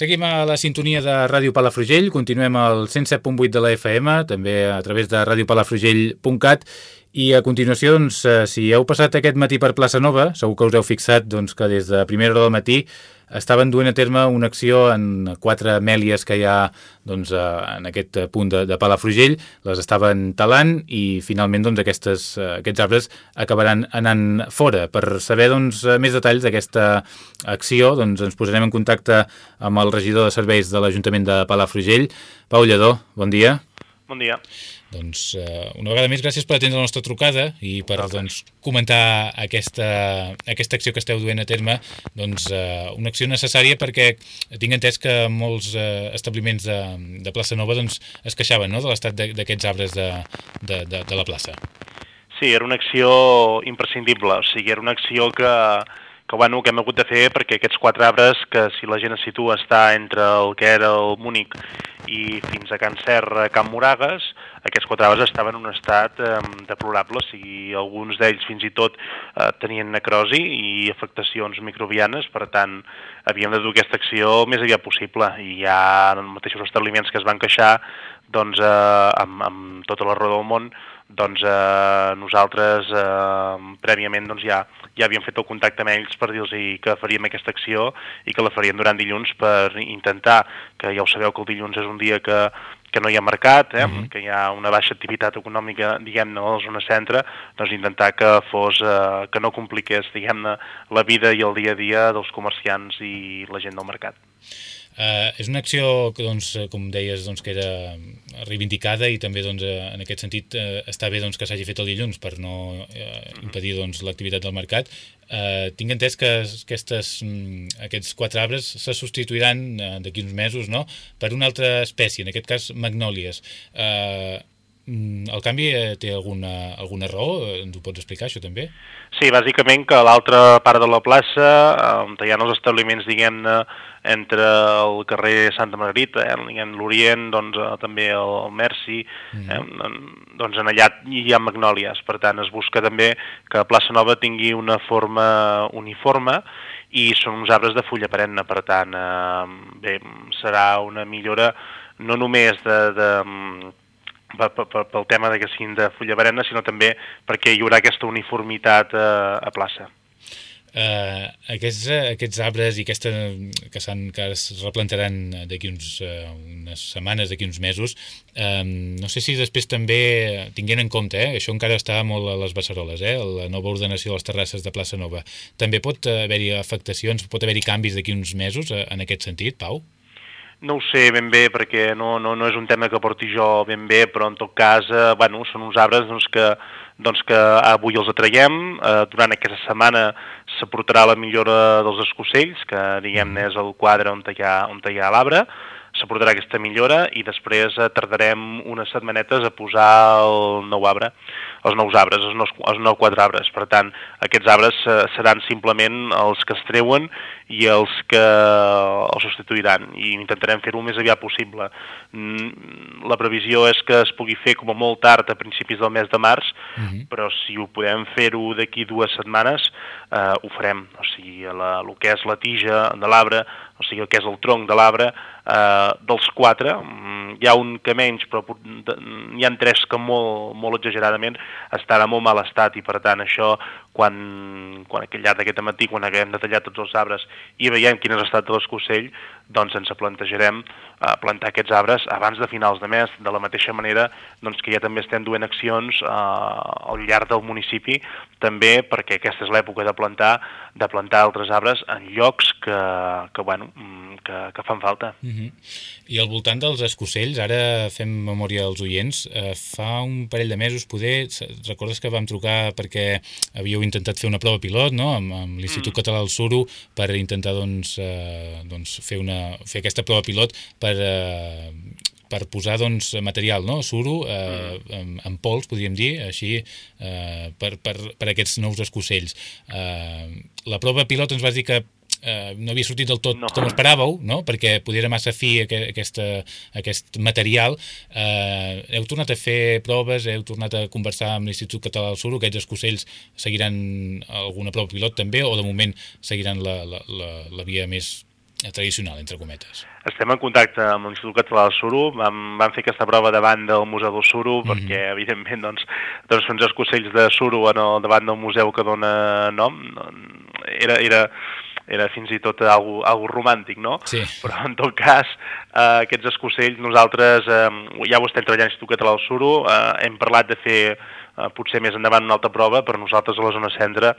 Seguim a la sintonia de Ràdio Palafrugell, continuem al 107.8 de la FM, també a través de radiopalafrugell.cat i a continuació, doncs, eh, si heu passat aquest matí per Plaça Nova, segur que us heu fixat doncs, que des de primera hora del matí estaven duent a terme una acció en quatre mèlies que hi ha doncs, en aquest punt de, de Palafrugell, les estaven talant i finalment doncs, aquestes, aquests arbres acabaran anant fora. Per saber doncs, més detalls d'aquesta acció doncs, ens posarem en contacte amb el regidor de serveis de l'Ajuntament de Palafrugell, Pau Lledó, bon dia. Bon dia. Doncs uh, una vegada més gràcies per atendre la nostra trucada i per doncs, comentar aquesta, aquesta acció que esteu duent a terme, doncs, uh, una acció necessària perquè tinc entès que molts uh, establiments de, de plaça Nova doncs, es queixaven no? de l'estat d'aquests arbres de, de, de, de la plaça. Sí, era una acció imprescindible, o sigui, era una acció que, que, bueno, que hem hagut de fer perquè aquests quatre arbres, que si la gent es situa està entre el que era el Múnich i fins a Can Serra, Can Moragues, aquests quatre arbres estaven en un estat eh, deplorable, o sigui, alguns d'ells fins i tot eh, tenien necrosi i afectacions microbianes, per tant, havíem de dur aquesta acció més aviat possible. I hi ha els mateixos establiments que es van queixar doncs, eh, amb, amb tota la roda del món doncs eh, nosaltres eh, prèviament doncs, ja, ja havíem fet el contacte amb ells per dir-los que faríem aquesta acció i que la faríem durant dilluns per intentar, que ja ho sabeu que el dilluns és un dia que, que no hi ha mercat, eh, mhm. -huh. que hi ha una baixa activitat econòmica, diguem-ne, a la zona centre, doncs intentar que fos, eh, que no compliqués, diguem-ne, la vida i el dia a dia dels comerciants i la gent del mercat. Uh, és una acció que, doncs, com deies, doncs, que era reivindicada i també doncs, eh, en aquest sentit uh, està bé doncs, que s'hagi fet el dilluns per no uh, impedir doncs, l'activitat del mercat. Uh, tinc entès que aquestes, mm, aquests quatre arbres se substituiran uh, d'aquí uns mesos no? per una altra espècie, en aquest cas magnòlies. Uh, el canvi té alguna, alguna raó? Ens ho pots explicar, això també? Sí, bàsicament que l'altra part de la plaça, on hi ha els establiments, diguem-ne, entre el carrer Santa Margarita, eh, l'Orient, doncs, eh, també el, el Merci, mm. eh, doncs en allà hi ha magnòlies. Per tant, es busca també que Plaça Nova tingui una forma uniforme i són uns arbres de fulla perenne, per tant, eh, bé, serà una millora no només de, de pel tema de que siguin de fulla perenne, sinó també perquè hi haurà aquesta uniformitat eh, a plaça. Uh, aquests, uh, aquests arbres i aquesta, que, que es replantaran d'aquí uh, unes setmanes, d'aquí uns mesos, uh, no sé si després també, tinguent en compte, eh, això encara està molt a les beceroles, eh, la nova ordenació de les terrasses de Plaça Nova, també pot haver-hi afectacions, pot haver-hi canvis d'aquí uns mesos uh, en aquest sentit, Pau? No ho sé ben bé perquè no, no, no és un tema que porti jo ben bé, però en tot cas eh, bueno, són uns arbres doncs, que, doncs, que avui els atraiem. Eh, durant aquesta setmana s'aportarà la millora dels escocells, que diguem-ne és el quadre on hi ha, on hi ha l'arbre, s'aportarà aquesta millora i després eh, tardarem unes setmanetes a posar el nou arbre els nous arbres, els nous, els nous quatre arbres. Per tant, aquests arbres eh, seran simplement els que es treuen i els que els substituiran i intentarem fer-ho el més aviat possible. Mm, la previsió és que es pugui fer com a molt tard a principis del mes de març, uh mhm. -huh. però si ho podem fer-ho d'aquí dues setmanes, eh, ho farem. O sigui, la, el que és la tija de l'arbre, o sigui, el que és el tronc de l'arbre, eh, dels quatre, mm, hi ha un que menys, però n'hi ha tres que molt, molt exageradament estarà molt mal estat i per tant això quan, quan aquell llarg d'aquest matí, quan haguem detallat tots els arbres i veiem quin és l'estat de l'escocell, doncs ens plantejarem eh, plantar aquests arbres abans de finals de mes, de la mateixa manera doncs, que ja també estem duent accions eh, al llarg del municipi, també perquè aquesta és l'època de plantar, de plantar altres arbres en llocs que, que, bueno, mm, que, que fan falta. Uh -huh. I al voltant dels escocells, ara fem memòria als oients, eh, fa un parell de mesos poder, recordes que vam trucar perquè havíeu intentat fer una prova pilot no? amb, amb l'Institut mm. Català del Suro per intentar doncs, eh, doncs fer una fer aquesta prova pilot per, eh, per posar doncs, material, no? suro, eh, mm. en, en pols, podríem dir, així, eh, per, per, per aquests nous escocells. Eh, la prova pilot ens vas dir que eh, no havia sortit del tot no. com esperàveu, no? perquè podia ser massa fi aquesta, aquest material. Eh, heu tornat a fer proves, heu tornat a conversar amb l'Institut Català del Suro, aquests escocells seguiran alguna prova pilot també, o de moment seguiran la, la, la, la via més tradicional, entre cometes. Estem en contacte amb l'Institut Català del Suro, vam, vam fer aquesta prova davant del Museu del Suro, mm -hmm. perquè, evidentment, doncs, doncs uns escocells de Suro en el, davant del museu que dona nom, era, era, era fins i tot algo, algo romàntic, no? Sí. Però en tot cas, eh, aquests escocells, nosaltres eh, ja ho estem treballant a l'Institut Català del Suro, eh, hem parlat de fer eh, potser més endavant una altra prova, per nosaltres a la zona centre,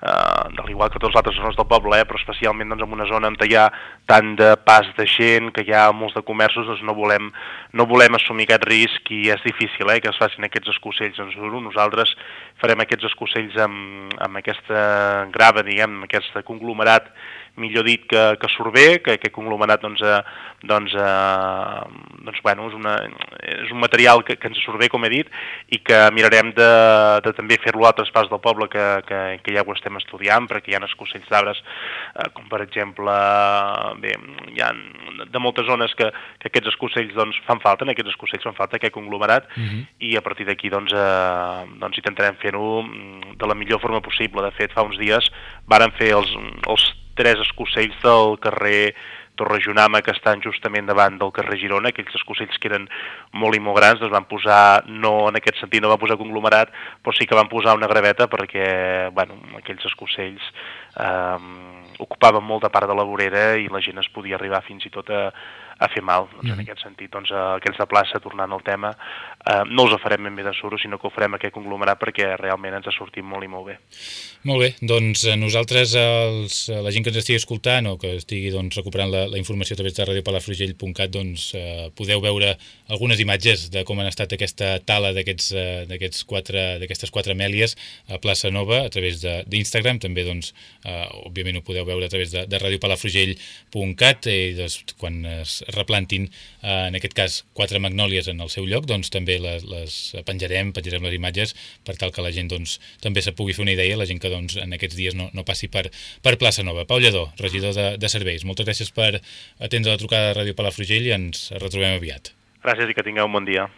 eh, igual que tots els altres zones del poble, eh, però especialment doncs, en una zona on hi ha tant de pas de gent, que hi ha molts de comerços, doncs no volem, no volem assumir aquest risc i és difícil eh, que es facin aquests escocells suro. Nosaltres farem aquests escocells amb, amb aquesta grava, diguem, amb aquest conglomerat millor dit que, que surt bé, que aquest conglomerat doncs, eh, doncs, eh, doncs, bueno, és, una, és un material que, que ens surt bé, com he dit, i que mirarem de, de també fer-lo a altres parts del poble que, que, que ja ho estem estudiant, perquè hi ha escocells d'arbres, eh, com per exemple, bé, hi ha de moltes zones que, que aquests escocells doncs, fan falta, en aquests escocells fan falta aquest conglomerat, uh Mhm. -huh. i a partir d'aquí doncs, eh, doncs intentarem fer-ho de la millor forma possible. De fet, fa uns dies varen fer els, els tres escocells del carrer Torrejonama que estan justament davant del carrer Girona, aquells escocells que eren molt i molt grans, doncs van posar, no en aquest sentit no van posar conglomerat, però sí que van posar una graveta perquè, bueno, aquells escocells eh, ocupaven molta part de la vorera i la gent es podia arribar fins i tot a, a fer mal. Doncs, mm. En aquest sentit, doncs, aquells de plaça, tornant al tema, eh, no els farem ben bé de suro, sinó que ho farem aquest conglomerat perquè realment ens ha sortit molt i molt bé. Molt bé, doncs nosaltres, els, la gent que ens estigui escoltant o que estigui doncs, recuperant la, la informació a través de radiopalafrugell.cat, doncs eh, podeu veure algunes imatges de com han estat aquesta tala d'aquestes eh, quatre, quatre mèlies a Plaça Nova a través d'Instagram, també doncs, eh, òbviament ho podeu veure a través de, de radiopalafrugell.cat i doncs, quan es replantin, eh, en aquest cas, quatre magnòlies en el seu lloc, doncs també les, les penjarem, penjarem les imatges per tal que la gent doncs, també se pugui fer una idea, la gent que doncs, en aquests dies no, no passi per, per Plaça Nova. Pau Lledó, regidor de, de Serveis, moltes gràcies per atendre la trucada de Ràdio Palafrugell i ens retrobem aviat. Gràcies i que tingueu un bon dia.